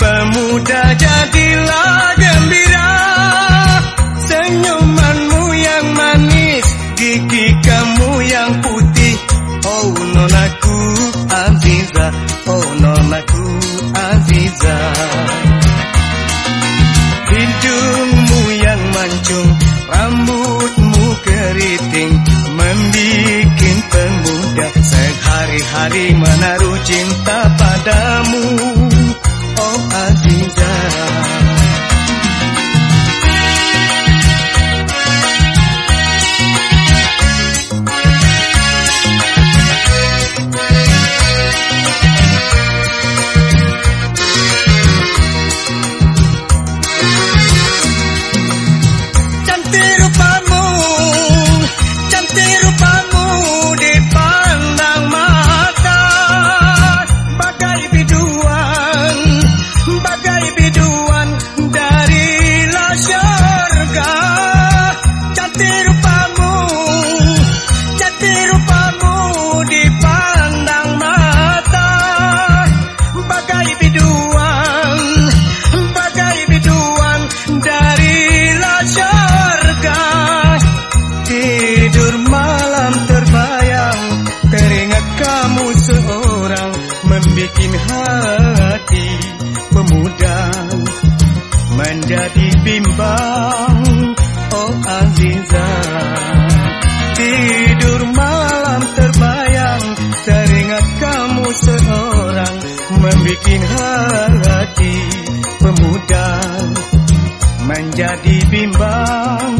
pemuda jadilah gembira. Senyumanmu yang manis Gigi kamu yang putih. Oh nonaku Aziza. Oh nonaku Aziza. Hidungmu yang mancung Rambutmu keriting Membikin pemuda Sehari-hari menaruh cinta padamu hati pemuda menjadi bimbang Oh Aziza. Tidur malam terbayang Teringat kamu seorang Membikin hati pemuda Menjadi bimbang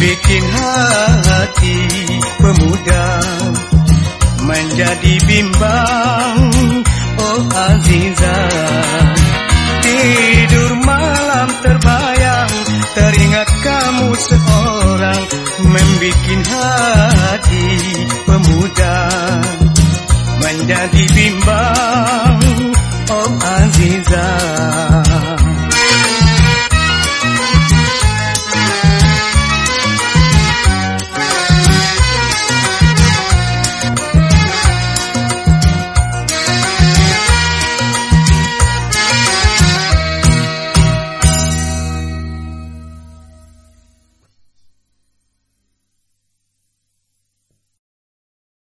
membikin hati